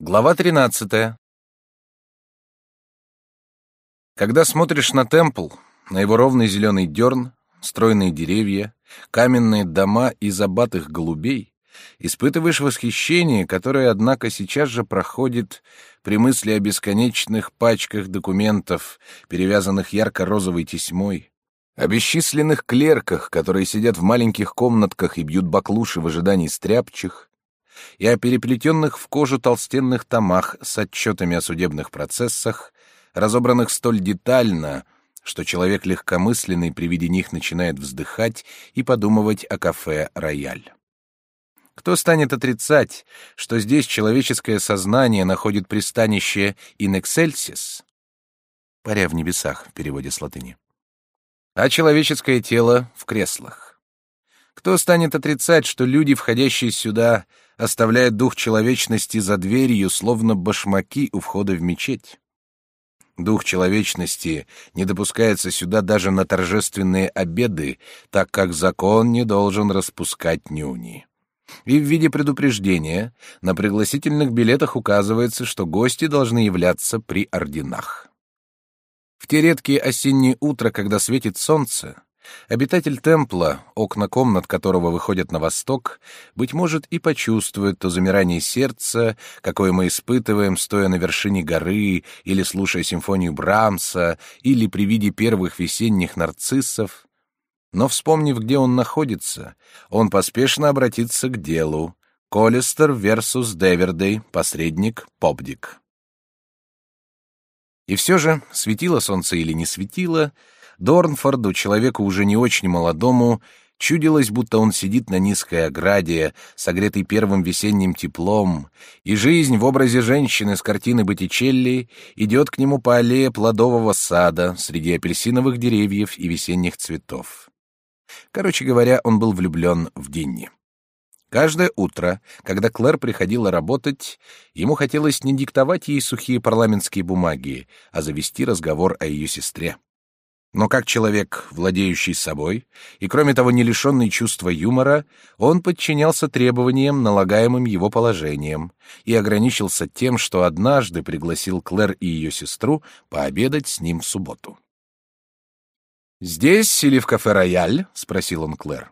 Глава 13. Когда смотришь на Темпл, на его ровный зеленый дерн, стройные деревья, каменные дома и забатых голубей, испытываешь восхищение, которое, однако, сейчас же проходит при мысли о бесконечных пачках документов, перевязанных ярко-розовой тесьмой, о бесчисленных клерках, которые сидят в маленьких комнатках и бьют баклуши в ожидании стряпчих, и о переплетенных в кожу толстенных томах с отчетами о судебных процессах, разобранных столь детально, что человек легкомысленный при виде них начинает вздыхать и подумывать о кафе «Рояль». Кто станет отрицать, что здесь человеческое сознание находит пристанище in excelsis? Паря в небесах в переводе с латыни. А человеческое тело в креслах. Кто станет отрицать, что люди, входящие сюда, оставляет дух человечности за дверью, словно башмаки у входа в мечеть. Дух человечности не допускается сюда даже на торжественные обеды, так как закон не должен распускать нюни. И в виде предупреждения на пригласительных билетах указывается, что гости должны являться при орденах. В те редкие осенние утра, когда светит солнце, Обитатель темпла, окна комнат которого выходят на восток, быть может и почувствует то замирание сердца, какое мы испытываем, стоя на вершине горы, или слушая симфонию Брамса, или при виде первых весенних нарциссов. Но, вспомнив, где он находится, он поспешно обратится к делу. Колестер versus Девердей, посредник Попдик. И все же, светило солнце или не светило, Дорнфорду, человеку уже не очень молодому, чудилось, будто он сидит на низкой ограде, согретый первым весенним теплом, и жизнь в образе женщины с картины Боттичелли идет к нему по аллее плодового сада среди апельсиновых деревьев и весенних цветов. Короче говоря, он был влюблен в Динни. Каждое утро, когда Клэр приходила работать, ему хотелось не диктовать ей сухие парламентские бумаги, а завести разговор о ее сестре. Но как человек, владеющий собой, и кроме того не лишенный чувства юмора, он подчинялся требованиям, налагаемым его положением, и ограничился тем, что однажды пригласил Клэр и ее сестру пообедать с ним в субботу. «Здесь или в кафе «Рояль»?» — спросил он Клэр.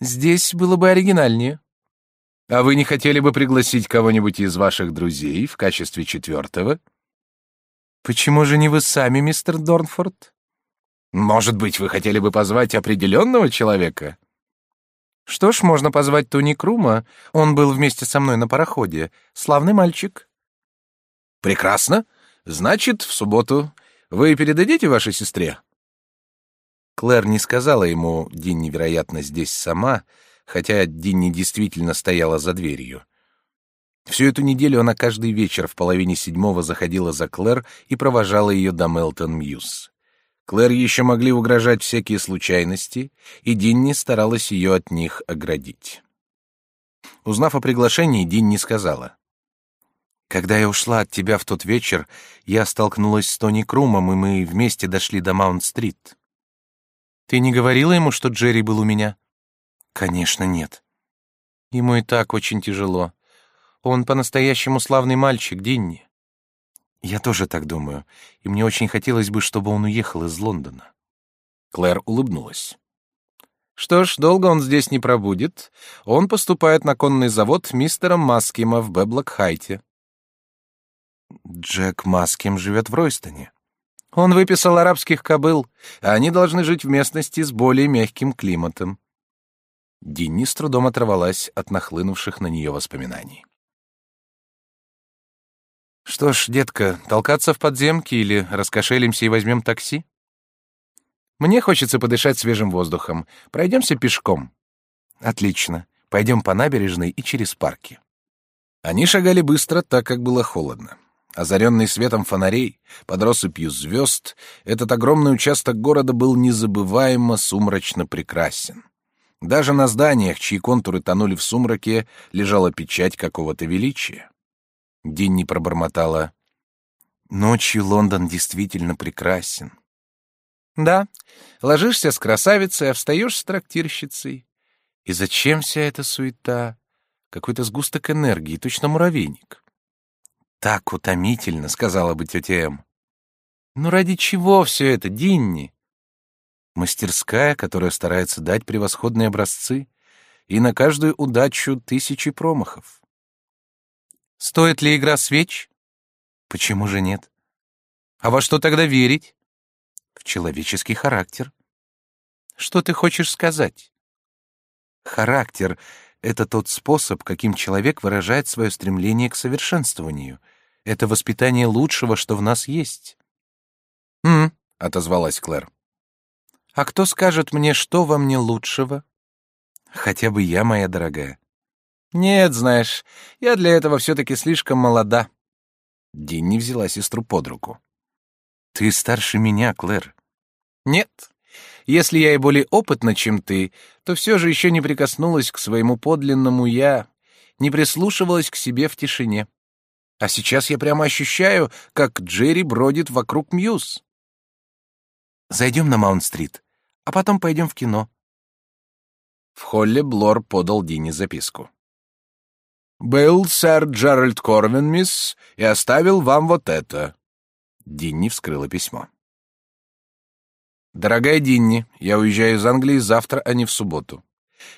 «Здесь было бы оригинальнее». «А вы не хотели бы пригласить кого-нибудь из ваших друзей в качестве четвертого?» Почему же не вы сами, мистер Дорнфорд? Может быть, вы хотели бы позвать определенного человека? Что ж, можно позвать Тони Крума. Он был вместе со мной на пароходе. Славный мальчик. Прекрасно. Значит, в субботу вы передадите вашей сестре? Клэр не сказала ему, Динни, вероятно, здесь сама, хотя Динни действительно стояла за дверью. Всю эту неделю она каждый вечер в половине седьмого заходила за Клэр и провожала ее до Мелтон-Мьюз. Клэр еще могли угрожать всякие случайности, и Динни старалась ее от них оградить. Узнав о приглашении, Динни сказала. «Когда я ушла от тебя в тот вечер, я столкнулась с Тони Крумом, и мы вместе дошли до Маунт-стрит. Ты не говорила ему, что Джерри был у меня?» «Конечно, нет. Ему и так очень тяжело. Он по-настоящему славный мальчик, Динни. Я тоже так думаю, и мне очень хотелось бы, чтобы он уехал из Лондона. Клэр улыбнулась. Что ж, долго он здесь не пробудет. Он поступает на конный завод мистера Маскима в Бэблокхайте. Джек Маским живет в Ройстоне. Он выписал арабских кобыл, а они должны жить в местности с более мягким климатом. Динни с трудом оторвалась от нахлынувших на нее воспоминаний. Что ж, детка, толкаться в подземке или раскошелимся и возьмем такси? Мне хочется подышать свежим воздухом. Пройдемся пешком. Отлично. Пойдем по набережной и через парки. Они шагали быстро, так как было холодно. Озаренный светом фонарей, под россыпью звезд, этот огромный участок города был незабываемо сумрачно прекрасен. Даже на зданиях, чьи контуры тонули в сумраке, лежала печать какого-то величия. Динни пробормотала. «Ночью Лондон действительно прекрасен». «Да, ложишься с красавицей, а встаешь с трактирщицей. И зачем вся эта суета? Какой-то сгусток энергии, точно муравейник. Так утомительно, сказала бы тетя М. Ну ради чего все это, Динни? Мастерская, которая старается дать превосходные образцы, и на каждую удачу тысячи промахов. Стоит ли игра свеч? Почему же нет? А во что тогда верить? В человеческий характер. Что ты хочешь сказать? Характер — это тот способ, каким человек выражает свое стремление к совершенствованию. Это воспитание лучшего, что в нас есть. «М-м», отозвалась Клэр. «А кто скажет мне, что во мне лучшего?» «Хотя бы я, моя дорогая». «Нет, знаешь, я для этого все-таки слишком молода». Динни взяла сестру под руку. «Ты старше меня, Клэр». «Нет, если я и более опытна, чем ты, то все же еще не прикоснулась к своему подлинному «я», не прислушивалась к себе в тишине. А сейчас я прямо ощущаю, как Джерри бродит вокруг Мьюз. Зайдем на Маунт-стрит, а потом пойдем в кино. В холле Блор подал Дине записку. «Был сэр Джеральд Корвин, мисс, и оставил вам вот это». Динни вскрыла письмо. Дорогая Динни, я уезжаю из Англии завтра, а не в субботу.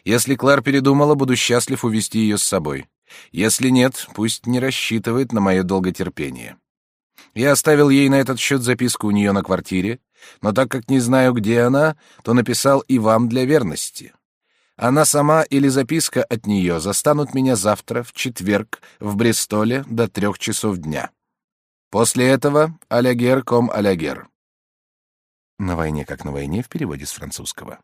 Если Клэр передумала, буду счастлив увезти ее с собой. Если нет, пусть не рассчитывает на мое долготерпение. Я оставил ей на этот счет записку у нее на квартире, но так как не знаю, где она, то написал и вам для верности. Она сама или записка от нее застанут меня завтра, в четверг, в Бристоле до трех часов дня. После этого алягер ком алягер. На войне как на войне в переводе с французского.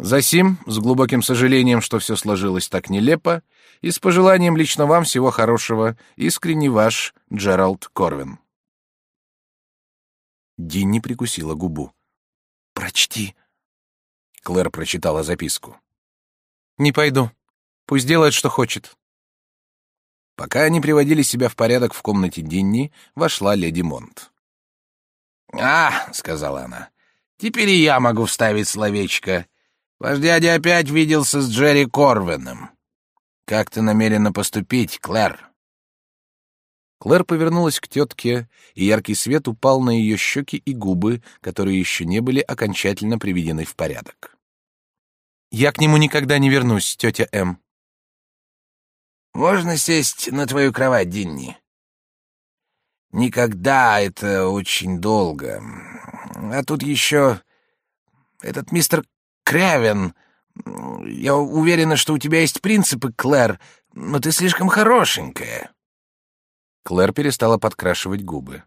Засим, с глубоким сожалением, что все сложилось так нелепо, и с пожеланием лично вам всего хорошего, искренне ваш Джеральд Корвин. Динни прикусила губу. «Прочти». Клэр прочитала записку. «Не пойду. Пусть делает, что хочет». Пока они приводили себя в порядок в комнате Динни, вошла леди Монт. «А», — сказала она, — «теперь и я могу вставить словечко. Ваш дядя опять виделся с Джерри Корвином. Как ты намерена поступить, Клэр?» Клэр повернулась к тетке, и яркий свет упал на ее щеки и губы, которые еще не были окончательно приведены в порядок. «Я к нему никогда не вернусь, тетя М». «Можно сесть на твою кровать, Динни?» Никогда это очень долго. А тут еще этот мистер Крявен. Я уверена, что у тебя есть принципы, Клэр, но ты слишком хорошенькая. Клэр перестала подкрашивать губы.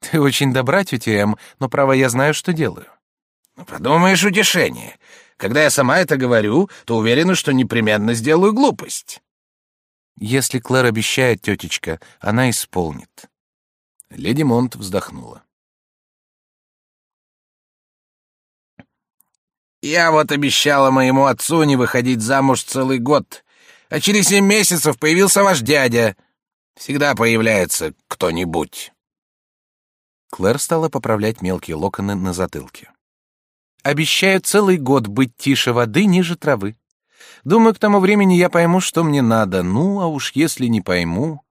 Ты очень добра, тетя Эм, но, право, я знаю, что делаю. Ну, подумаешь, утешение. Когда я сама это говорю, то уверена, что непременно сделаю глупость. Если Клэр обещает, тетечка, она исполнит. Леди Монт вздохнула. «Я вот обещала моему отцу не выходить замуж целый год, а через семь месяцев появился ваш дядя. Всегда появляется кто-нибудь». Клэр стала поправлять мелкие локоны на затылке. «Обещаю целый год быть тише воды, ниже травы. Думаю, к тому времени я пойму, что мне надо. Ну, а уж если не пойму...»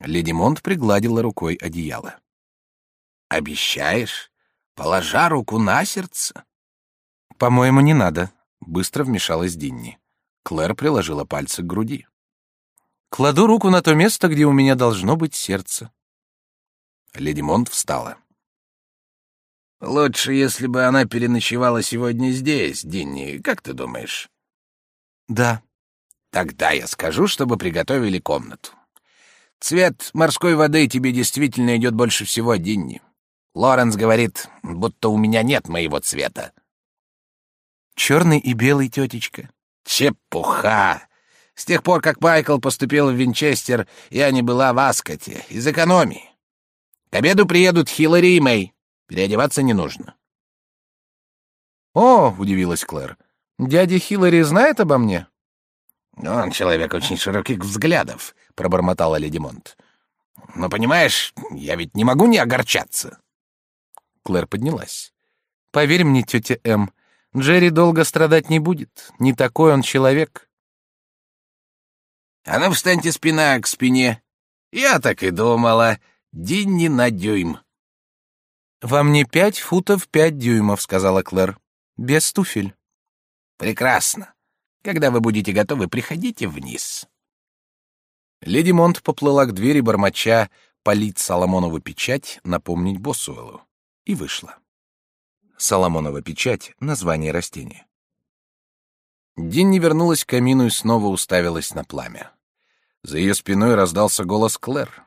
Леди Монт пригладила рукой одеяло. «Обещаешь? Положа руку на сердце?» «По-моему, не надо», — быстро вмешалась Динни. Клэр приложила пальцы к груди. «Кладу руку на то место, где у меня должно быть сердце». Леди Монт встала. «Лучше, если бы она переночевала сегодня здесь, Динни, как ты думаешь?» «Да». «Тогда я скажу, чтобы приготовили комнату. Цвет морской воды тебе действительно идет больше всего, Динни. Лоренс говорит, будто у меня нет моего цвета. Черный и белый, тетечка. Чепуха! С тех пор, как Майкл поступил в Винчестер, я не была в Аскоте, из экономии. К обеду приедут Хиллари и Мэй. Переодеваться не нужно. «О!» — удивилась Клэр. «Дядя Хиллари знает обо мне?» «Он человек очень широких взглядов», — пробормотала леди Монт. «Но понимаешь, я ведь не могу не огорчаться». Клэр поднялась. «Поверь мне, тетя М, Джерри долго страдать не будет. Не такой он человек». «А ну, встаньте спина к спине. Я так и думала. Динни на дюйм. «Во мне пять футов пять дюймов», — сказала Клэр. «Без туфель». «Прекрасно. Когда вы будете готовы, приходите вниз». Леди Монт поплыла к двери бормоча полить Соломонову печать, напомнить Боссуэлу, и вышла. Соломонова печать — название растения. Динни вернулась к камину и снова уставилась на пламя. За ее спиной раздался голос Клэр.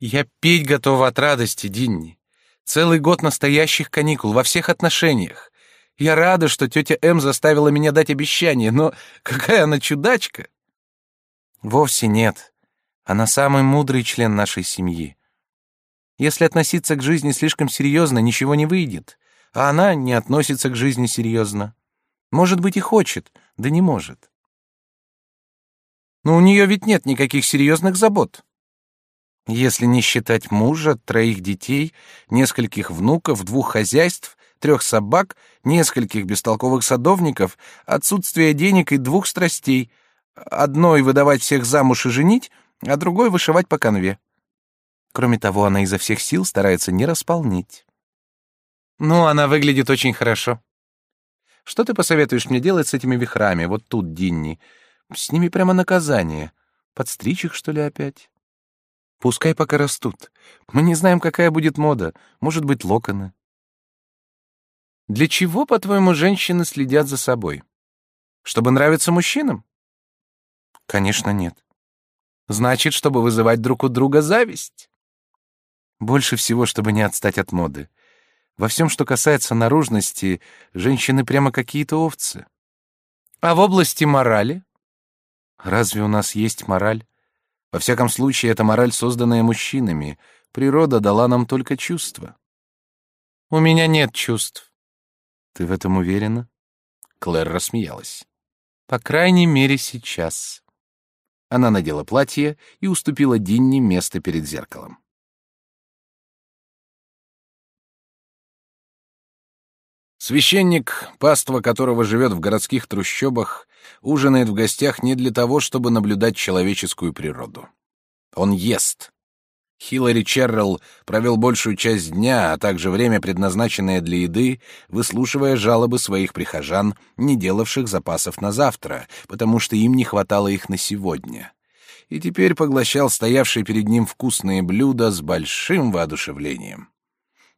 «Я петь готова от радости, Динни. Целый год настоящих каникул во всех отношениях. Я рада, что тетя М заставила меня дать обещание, но какая она чудачка!» «Вовсе нет. Она самый мудрый член нашей семьи. Если относиться к жизни слишком серьезно, ничего не выйдет, а она не относится к жизни серьезно. Может быть и хочет, да не может. Но у нее ведь нет никаких серьезных забот. Если не считать мужа, троих детей, нескольких внуков, двух хозяйств, трех собак, нескольких бестолковых садовников, отсутствие денег и двух страстей, одной выдавать всех замуж и женить, а другой вышивать по конве. Кроме того, она изо всех сил старается не располнить. Ну, она выглядит очень хорошо. Что ты посоветуешь мне делать с этими вихрами, вот тут, Динни? С ними прямо наказание. Подстричь их, что ли, опять? Пускай пока растут. Мы не знаем, какая будет мода. Может быть, локоны. Для чего, по-твоему, женщины следят за собой? Чтобы нравиться мужчинам? Конечно, нет. Значит, чтобы вызывать друг у друга зависть. Больше всего, чтобы не отстать от моды. Во всем, что касается наружности, женщины прямо какие-то овцы. А в области морали? Разве у нас есть мораль? Во всяком случае, это мораль, созданная мужчинами. Природа дала нам только чувства. У меня нет чувств. Ты в этом уверена? Клэр рассмеялась. По крайней мере, сейчас. Она надела платье и уступила Динни место перед зеркалом. Священник, паства которого живет в городских трущобах, ужинает в гостях не для того, чтобы наблюдать человеческую природу. Он ест. Хиллари Черрелл провел большую часть дня, а также время, предназначенное для еды, выслушивая жалобы своих прихожан, не делавших запасов на завтра, потому что им не хватало их на сегодня. И теперь поглощал стоявшие перед ним вкусные блюда с большим воодушевлением.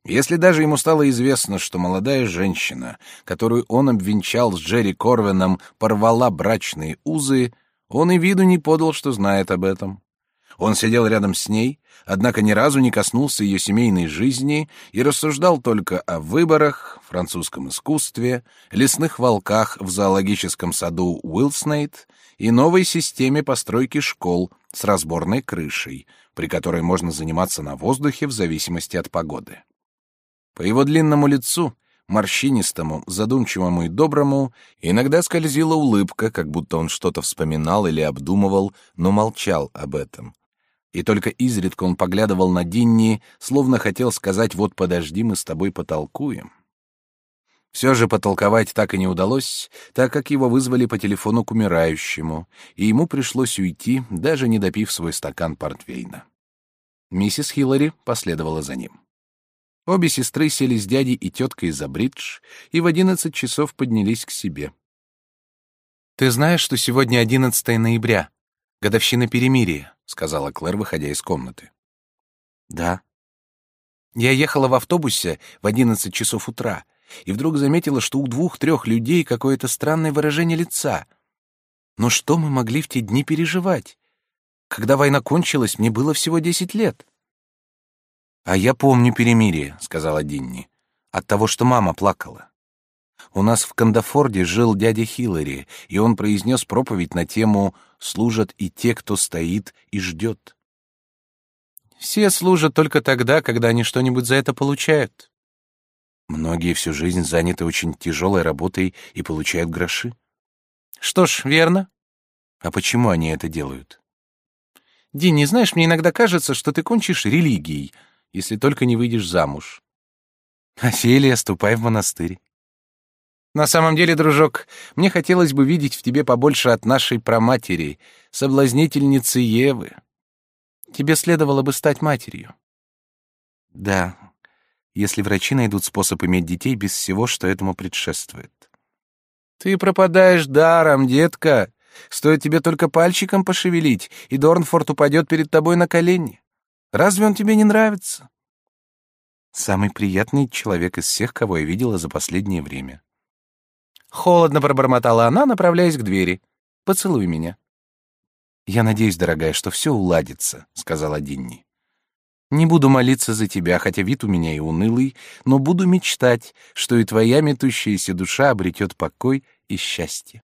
Если даже ему стало известно, что молодая женщина, которую он обвенчал с Джерри Корвином, порвала брачные узы, он и виду не подал, что знает об этом. Он сидел рядом с ней, однако ни разу не коснулся ее семейной жизни и рассуждал только о выборах, французском искусстве, лесных волках в зоологическом саду Уилснейт и новой системе постройки школ с разборной крышей, при которой можно заниматься на воздухе в зависимости от погоды. По его длинному лицу, морщинистому, задумчивому и доброму, иногда скользила улыбка, как будто он что-то вспоминал или обдумывал, но молчал об этом. И только изредка он поглядывал на Динни, словно хотел сказать «вот подожди, мы с тобой потолкуем». Все же потолковать так и не удалось, так как его вызвали по телефону к умирающему, и ему пришлось уйти, даже не допив свой стакан портвейна. Миссис Хиллари последовала за ним. Обе сестры сели с дядей и теткой за бридж и в одиннадцать часов поднялись к себе. «Ты знаешь, что сегодня 11 ноября, годовщина перемирия?» — сказала Клэр, выходя из комнаты. «Да». Я ехала в автобусе в одиннадцать часов утра и вдруг заметила, что у двух-трех людей какое-то странное выражение лица. Но что мы могли в те дни переживать? Когда война кончилась, мне было всего десять лет. «А я помню перемирие», — сказала Динни, — «от того, что мама плакала. У нас в Кандафорде жил дядя Хиллари, и он произнес проповедь на тему «Служат и те, кто стоит и ждет». Все служат только тогда, когда они что-нибудь за это получают. Многие всю жизнь заняты очень тяжелой работой и получают гроши. Что ж, верно. А почему они это делают? Динни, знаешь, мне иногда кажется, что ты кончишь религией, если только не выйдешь замуж. Офелия, ступай в монастырь. На самом деле, дружок, мне хотелось бы видеть в тебе побольше от нашей праматери, соблазнительницы Евы. Тебе следовало бы стать матерью. Да, если врачи найдут способ иметь детей без всего, что этому предшествует. Ты пропадаешь даром, детка. Стоит тебе только пальчиком пошевелить, и Дорнфорд упадет перед тобой на колени. Разве он тебе не нравится? Самый приятный человек из всех, кого я видела за последнее время. Холодно пробормотала она, направляясь к двери. Поцелуй меня. Я надеюсь, дорогая, что все уладится, сказала Динни. Не буду молиться за тебя, хотя вид у меня и унылый, но буду мечтать, что и твоя метущаяся душа обретет покой и счастье.